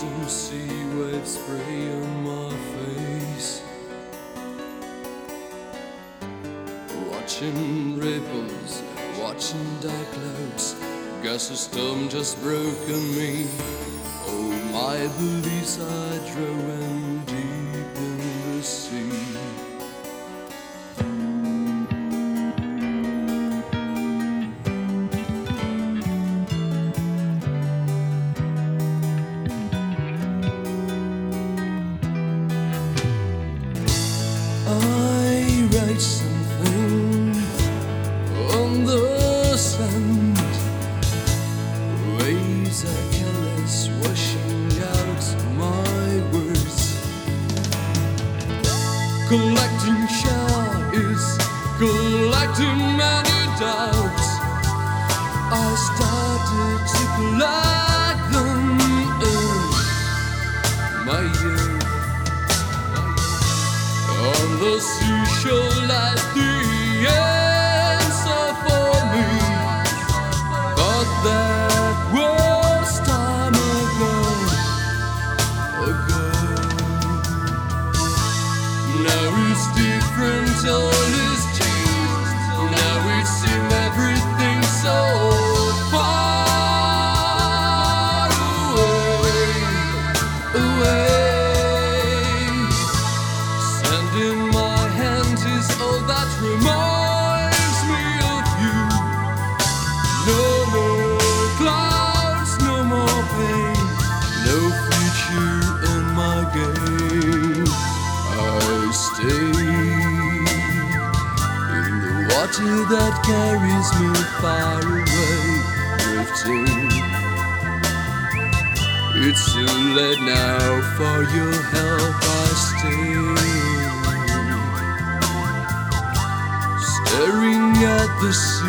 some sea waves spray on my face. Watching ripples, watching dark clouds. Guess a storm just broke on me. Oh, my beliefs are growing. carries me far away, drifting. It's too late now, for your help I stay. Staring at the sun.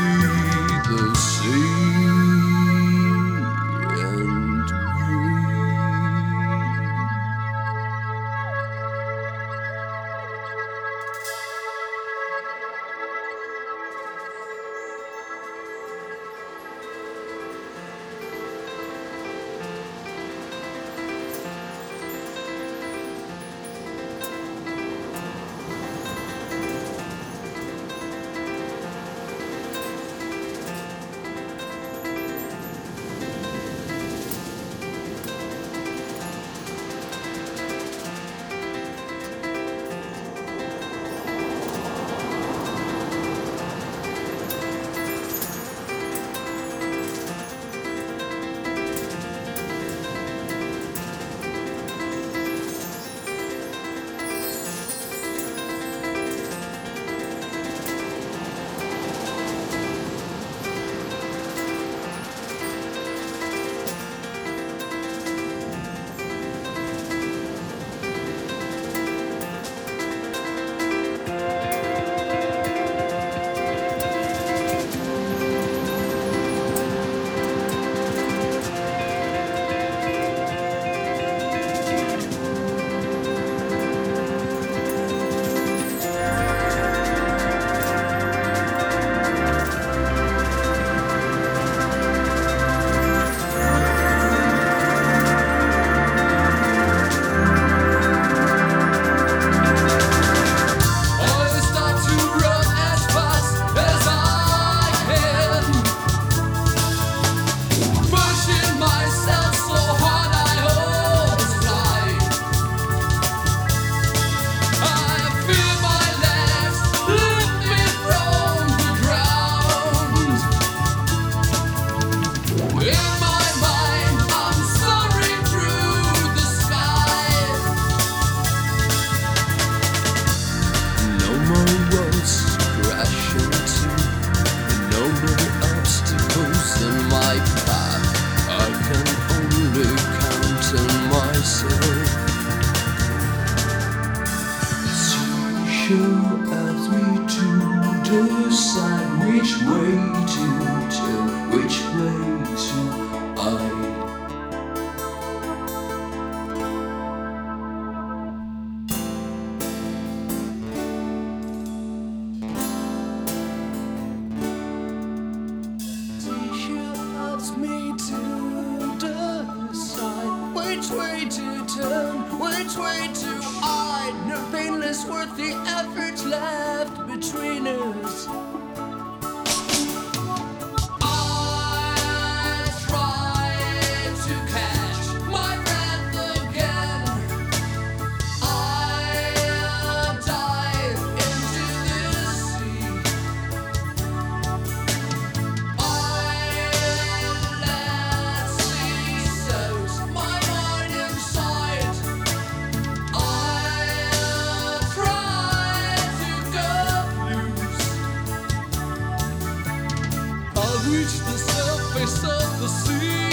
reach the surface of the sea,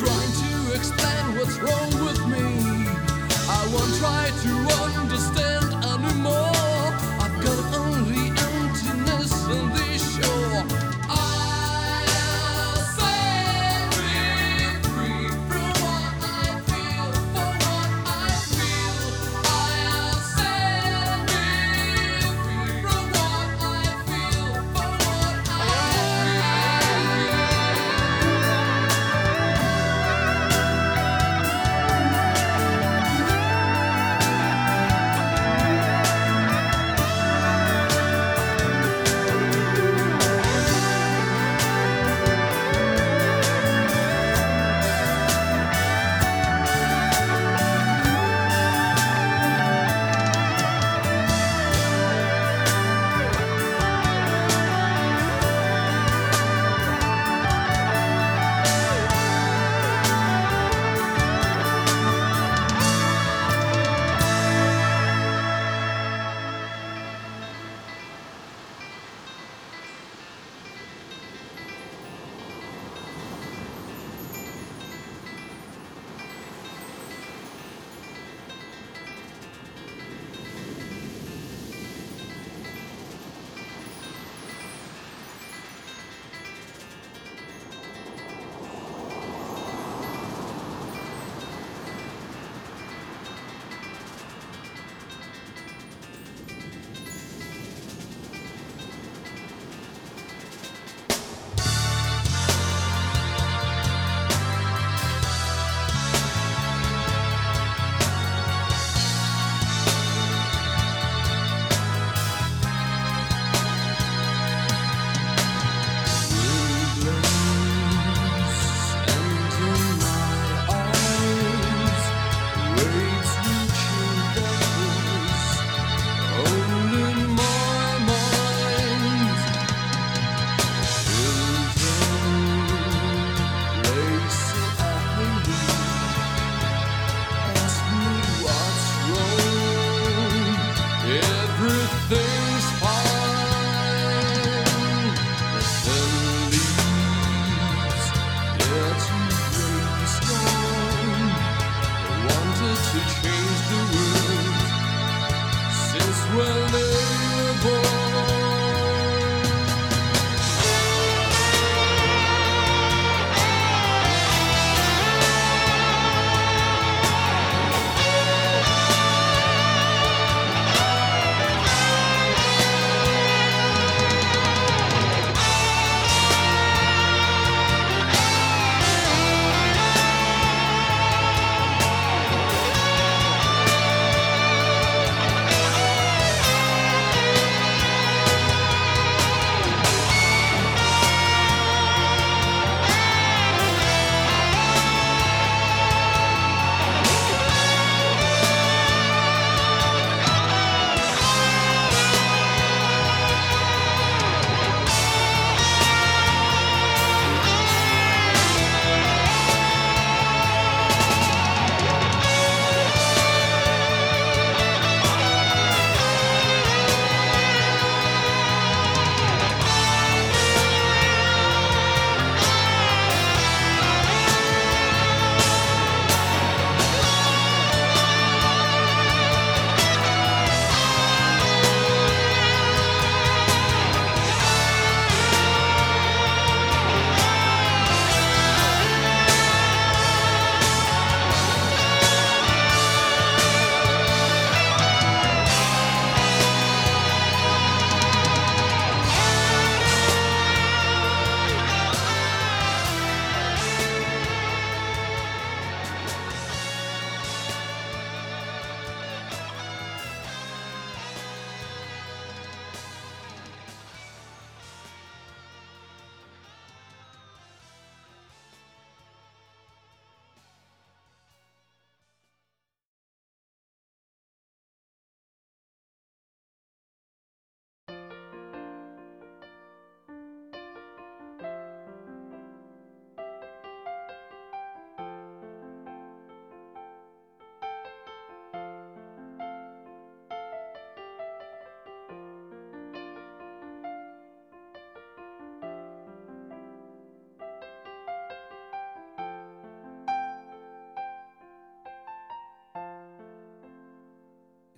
trying to explain what's wrong with me. I won't try to understand.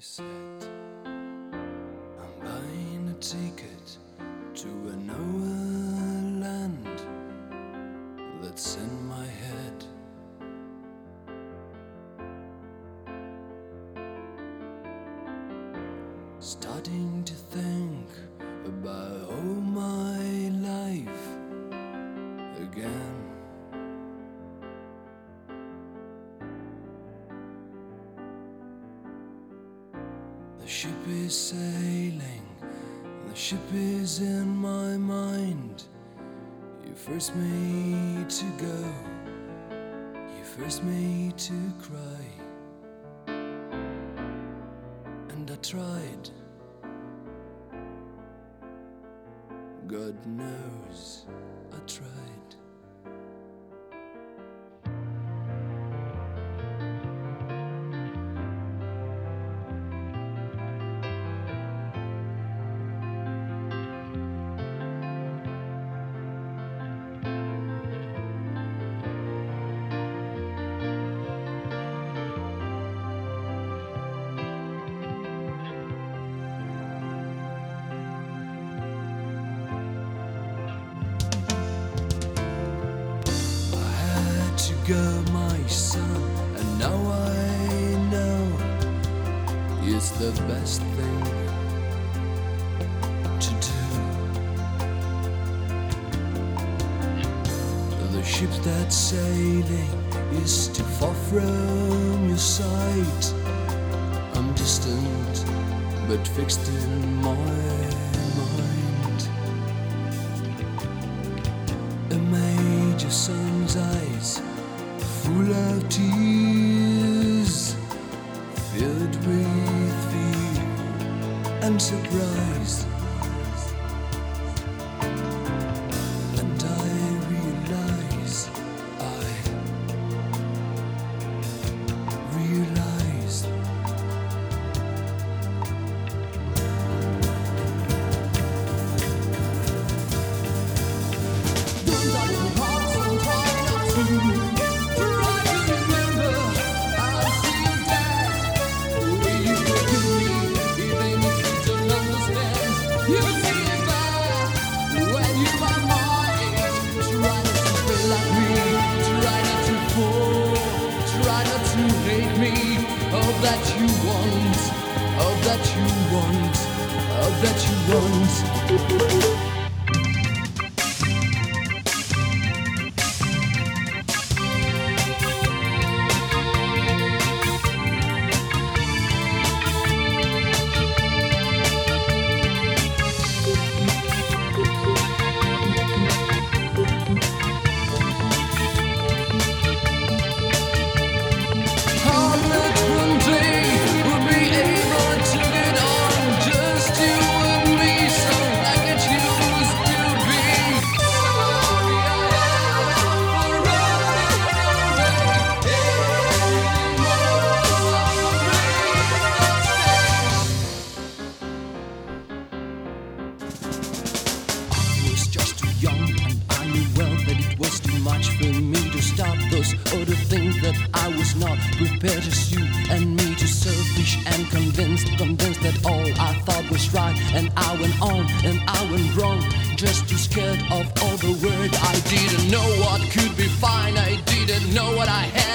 Said, I'm buying a ticket to a nowhere land that's in my head. Starting to think about all my ship is sailing, the ship is in my mind. You first made to go, you first made to cry. Son, and now I know it's the best thing to do. The ship that's sailing is too far from your sight. I'm distant, but fixed in my mind. A major son's eyes full of tears, filled with fear and surprise. And convinced, convinced that all I thought was right. And I went on and I went wrong just too scared of all the word I didn't know what could be fine. I didn't know what I had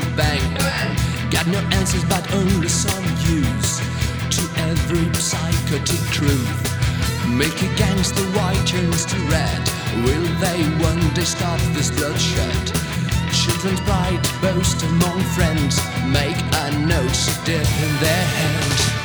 you bang. Got no answers, but only some use to every psychotic truth. Make a gangster white turns to red. Will they one day stop this bloodshed? Children's pride boast among friends. Make a note dip in their hands.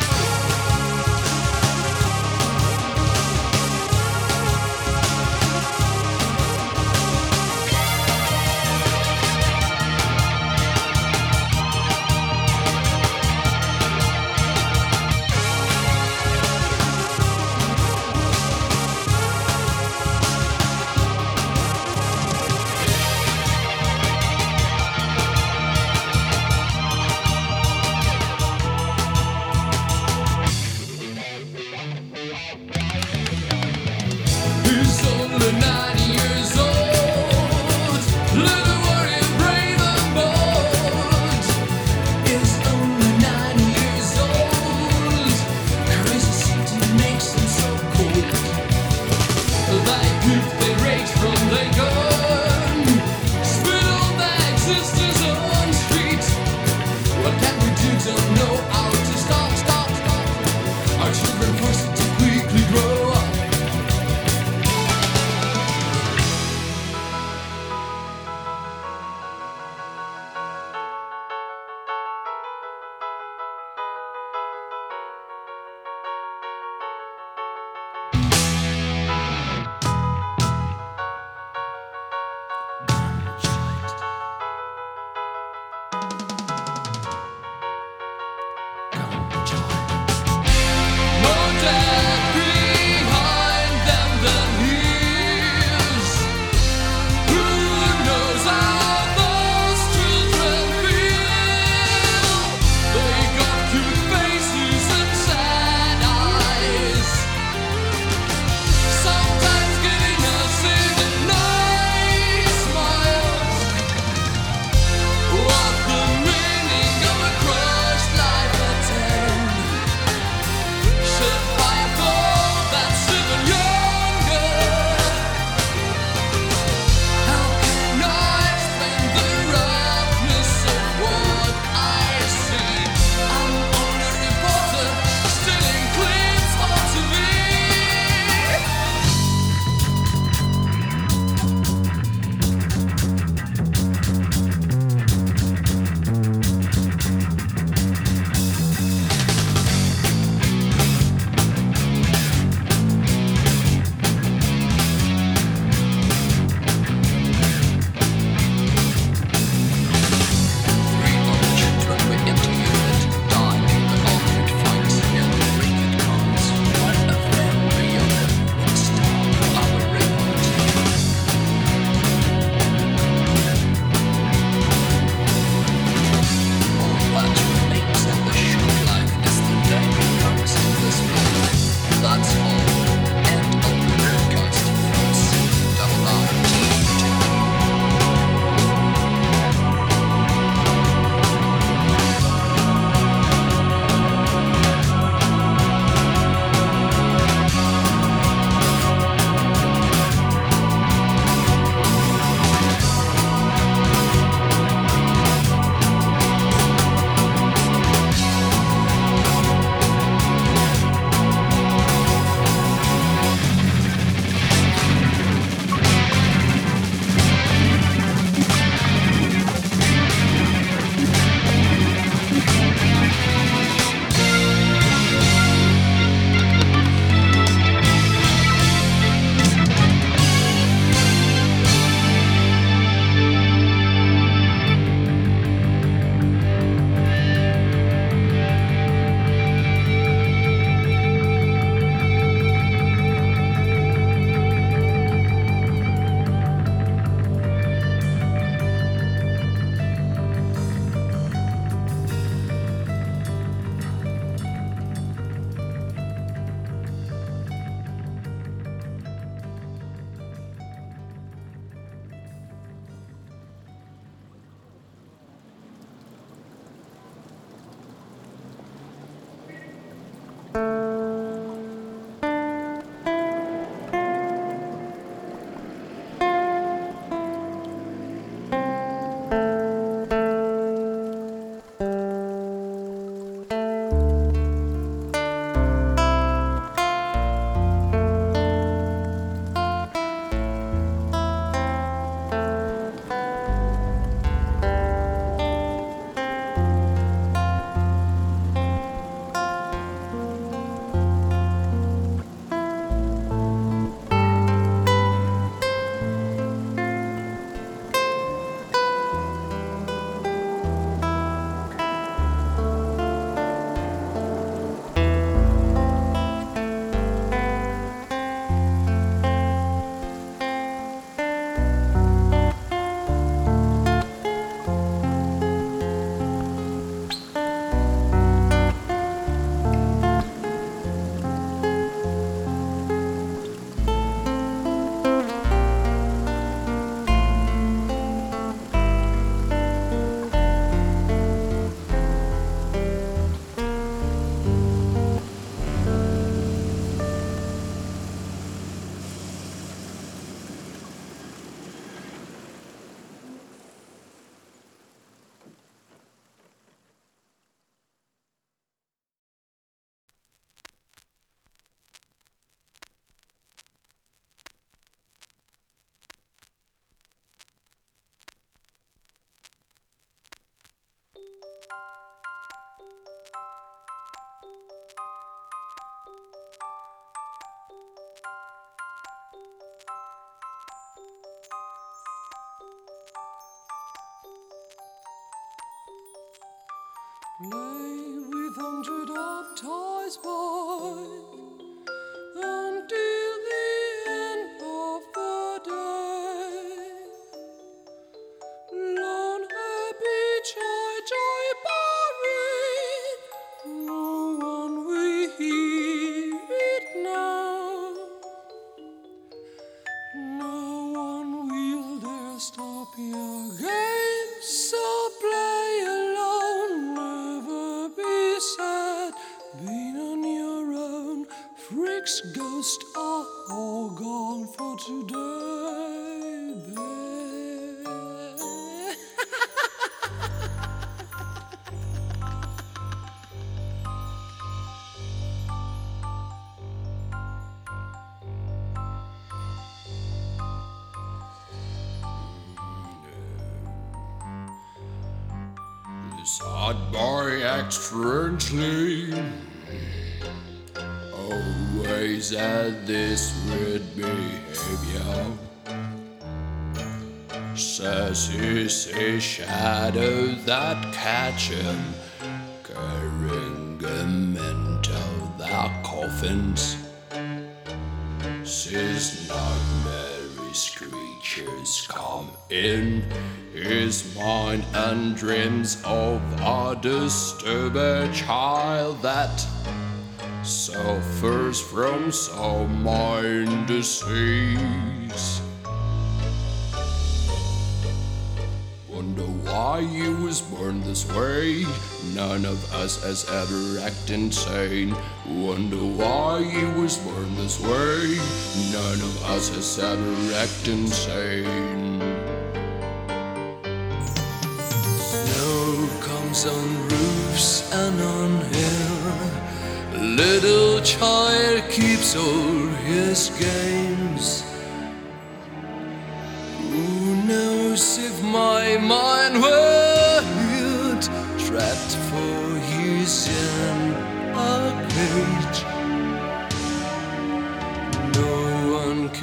Play with hundred of toys, boy, catch him, carrying him into their coffins. Sees nightmares creatures come in his mind and dreams of a disturbed child that suffers from some mind disease. This way. None of us has ever acted insane. Wonder why he was born this way. None of us has ever acted insane. Snow comes on roofs and on hill. Little child keeps all his games.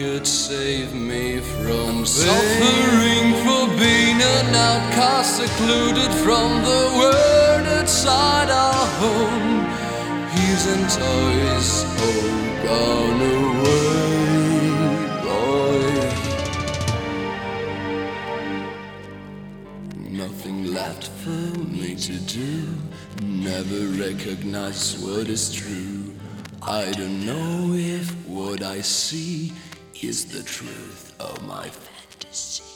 Could save me from suffering for being an outcast, secluded from the world outside our home. He's and toys all gone away, boy. Nothing left for me to do. Never recognize what is true. I don't know if what I see is the truth of my fantasy.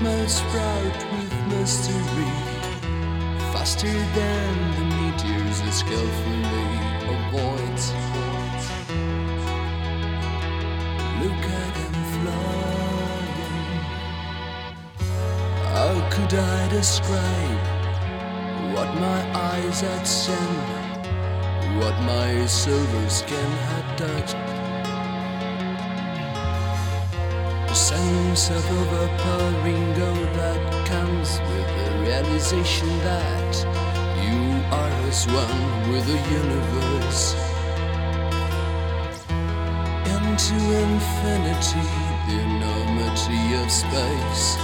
Cosmos route with mystery. Faster than the meteors it skillfully avoids. Look at them flying. How could I describe what my eyes had seen? What my silver skin had touched. Sense of overpowering gold that comes with the realization that you are as one with the universe. Into infinity, the enormity of space.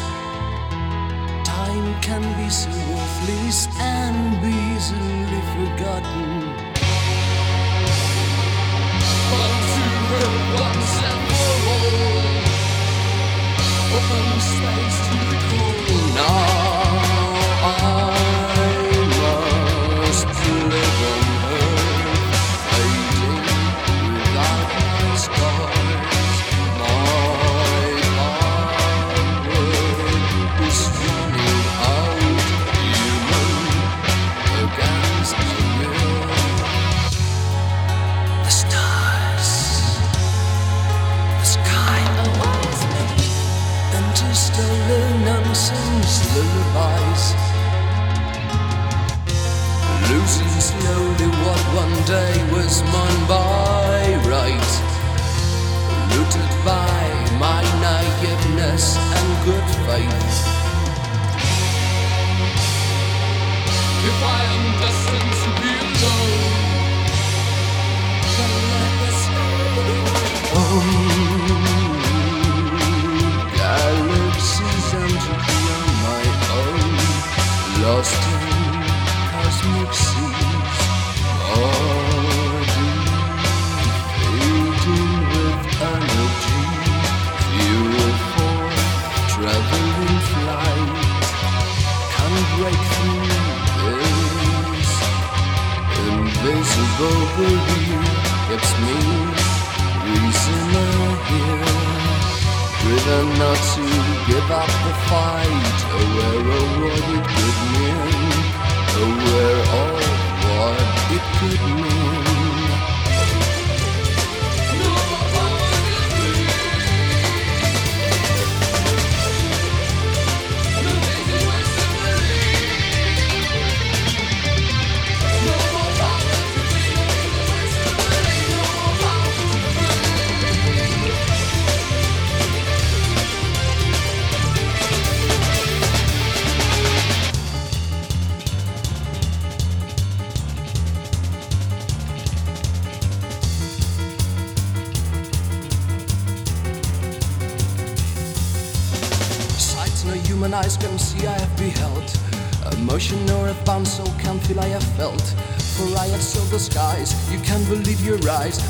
Time can be so worthless and be easily forgotten. Once and for all, open space to the cold. Now keeps me prisoner here. Driven not to give up the fight, aware of what it could mean, aware of what it could mean.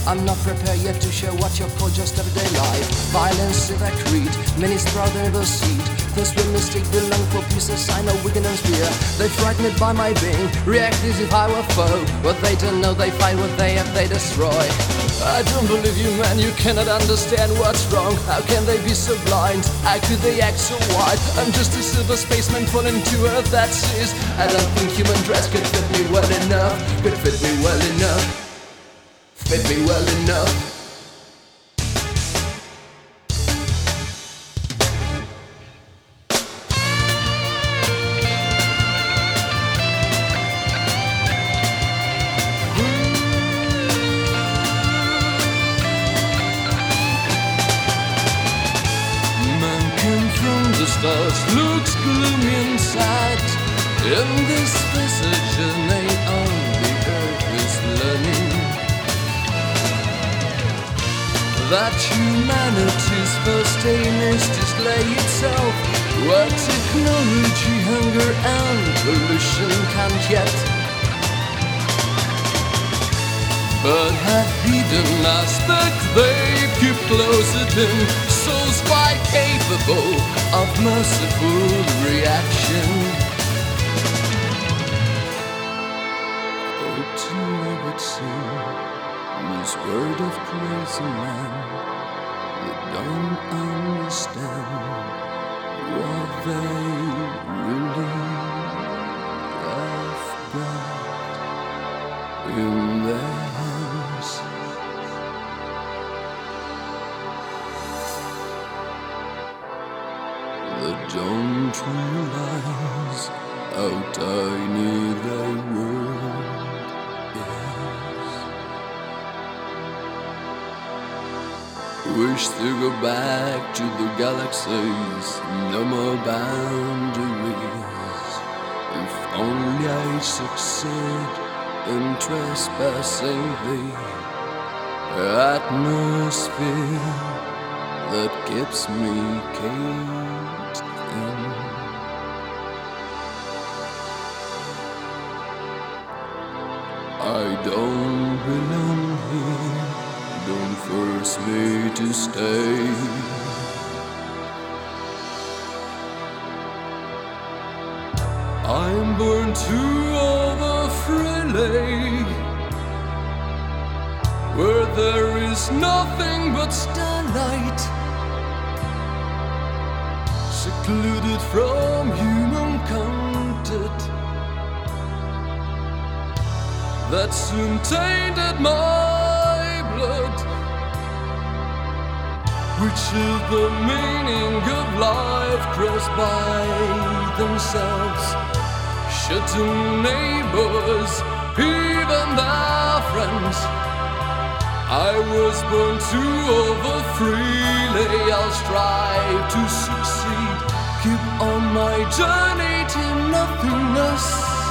I'm not prepared yet to share what you call just everyday life. Violence is a creed, many sprout in the seed. Those will mistake the lung for pieces, I know weaken and fear. They frightened by my being, react as if I were foe. What they don't know, they fight, what they have, they destroy. I don't believe you, man. You cannot understand what's wrong. How can they be so blind? How could they act so wide? I'm just a silver spaceman falling to earth. That's it. I don't think human dress could fit me well enough. Could fit me well enough. Fit me well enough. To slay itself. Where technology, hunger, and pollution can't yet. But have hidden aspect they keep closer in souls quite capable of merciful reaction. Oh, to me would seem as word of crazy men in Wish to go back to the galaxies, no more boundaries. If only I succeed in trespassing the atmosphere that keeps me caged in. I don't belong me to stay. I'm born too over where there is nothing but starlight, secluded from human contact that soon tainted my Which is the meaning of life crossed by themselves, shutting neighbors, even their friends. I was born to over freely, I'll strive to succeed. Keep on my journey to nothingness.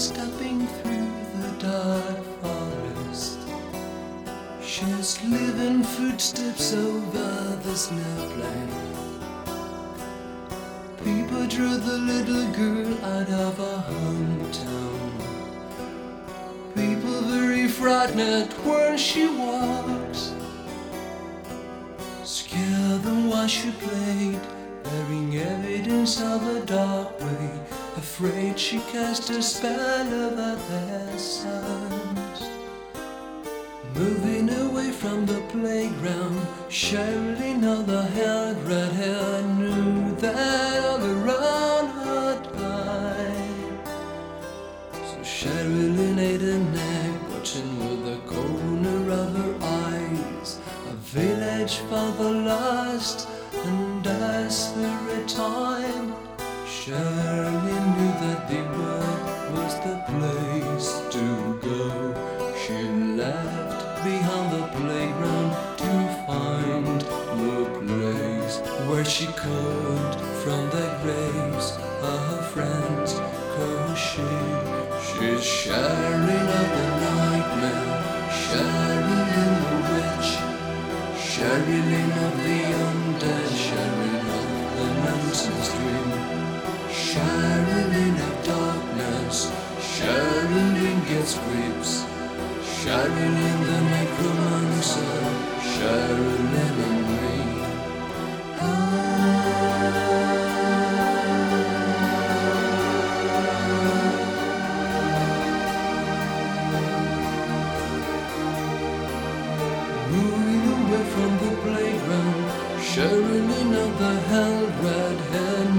Stepping through the dark forest. She's leaving footsteps over the snow plain. People drew the little girl out of her hometown. People very frightened when she walks. Scared them while she played, Afraid she cast a spell over their sons. Moving away from the playground, Sherilyn all the held red hair knew that all around her died. So Sherilyn ate a neck, watching with the corner of her eyes. A village for the lost sharing out the nightmare, sharing in the witch, sharing of the undead, sharing of the mountain's dream, sharing of darkness, sharing gets creeps. Sharon in the necromancer, Sharon and me. Knew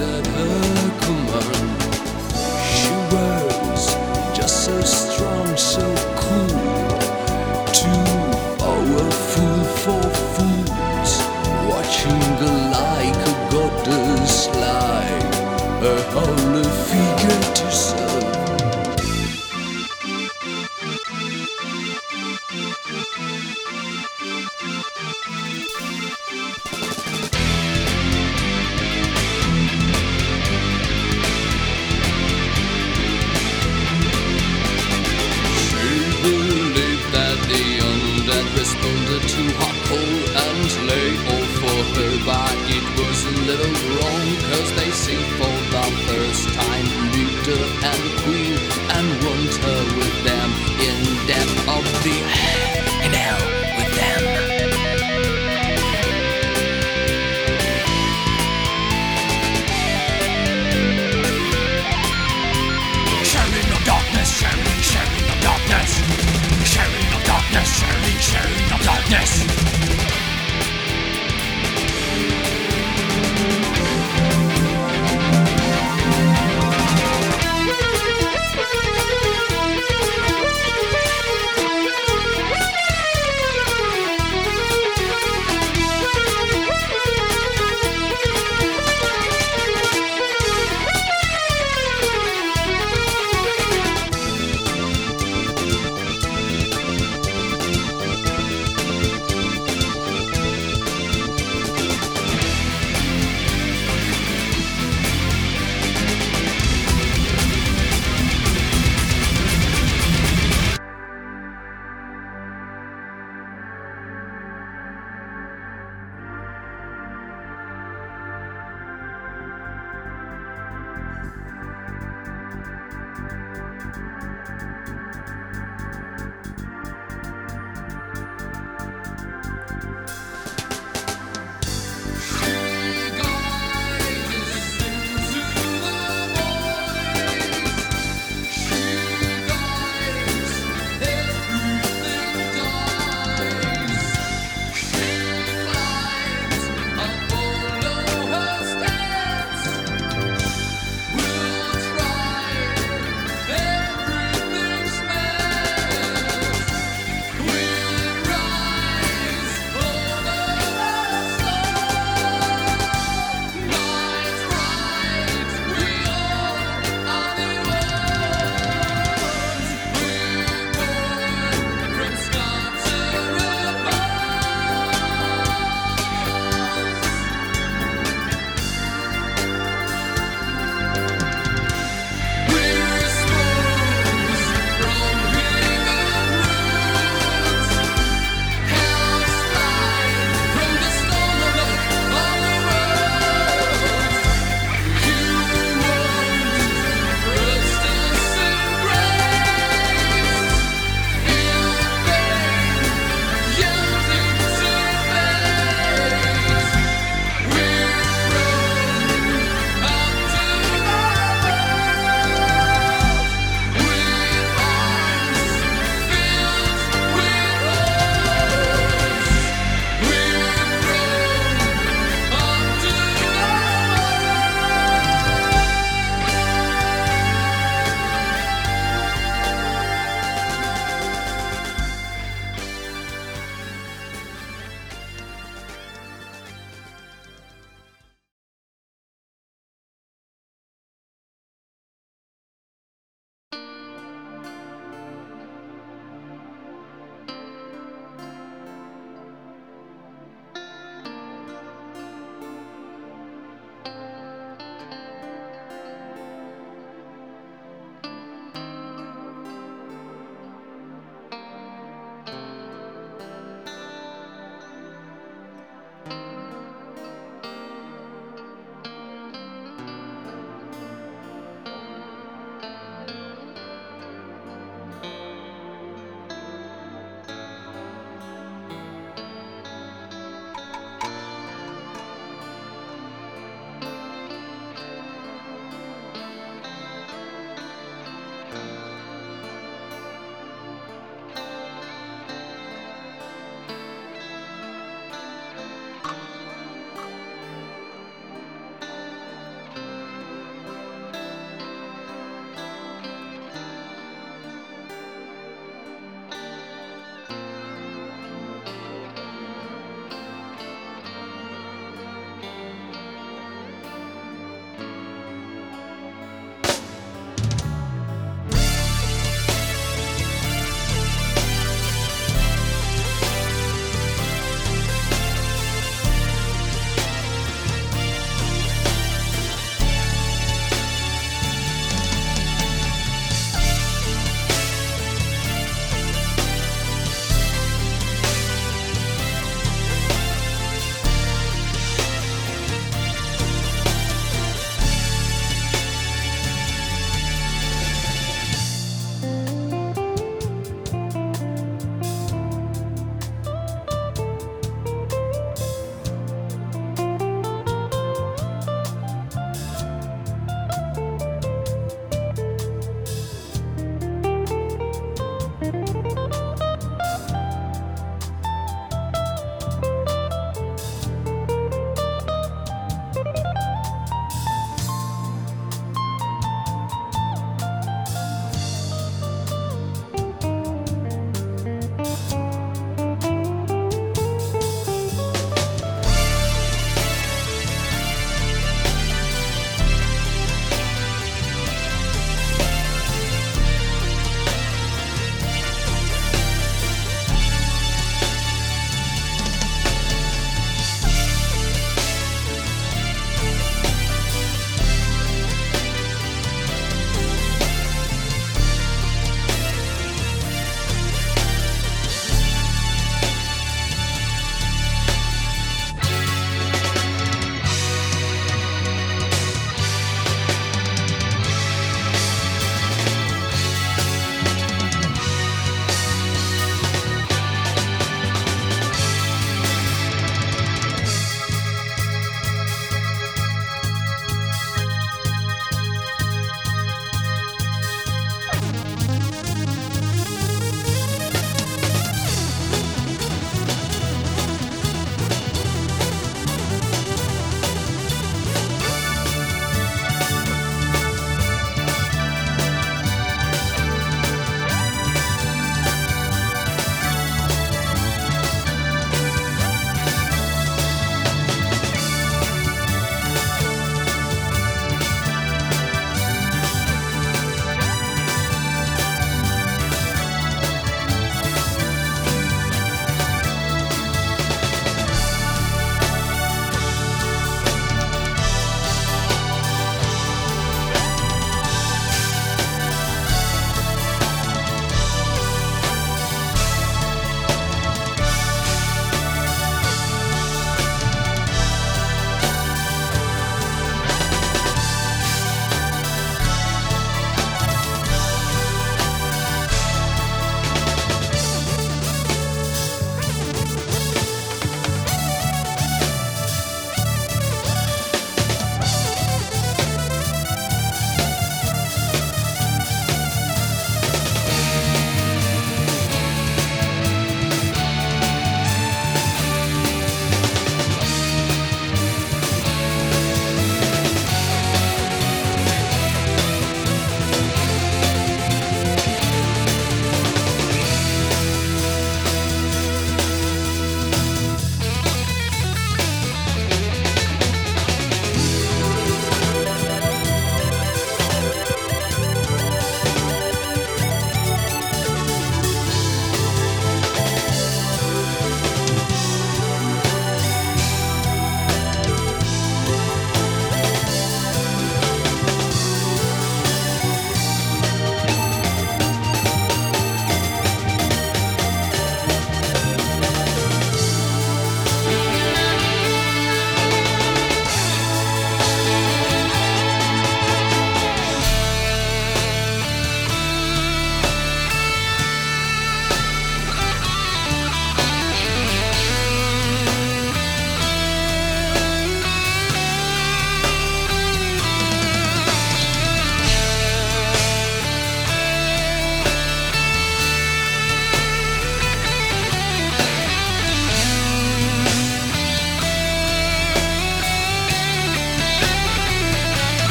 as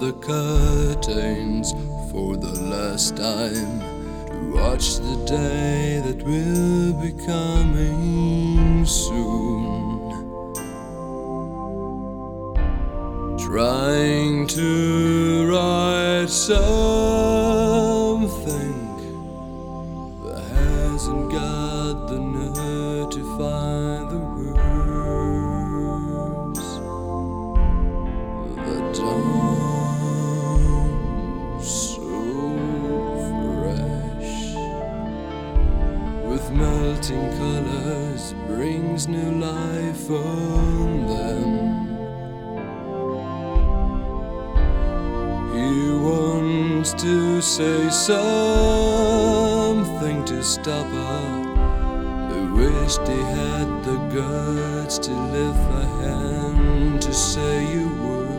the curtains for the last time to watch the day. wish they had the guts to lift a hand to say you were.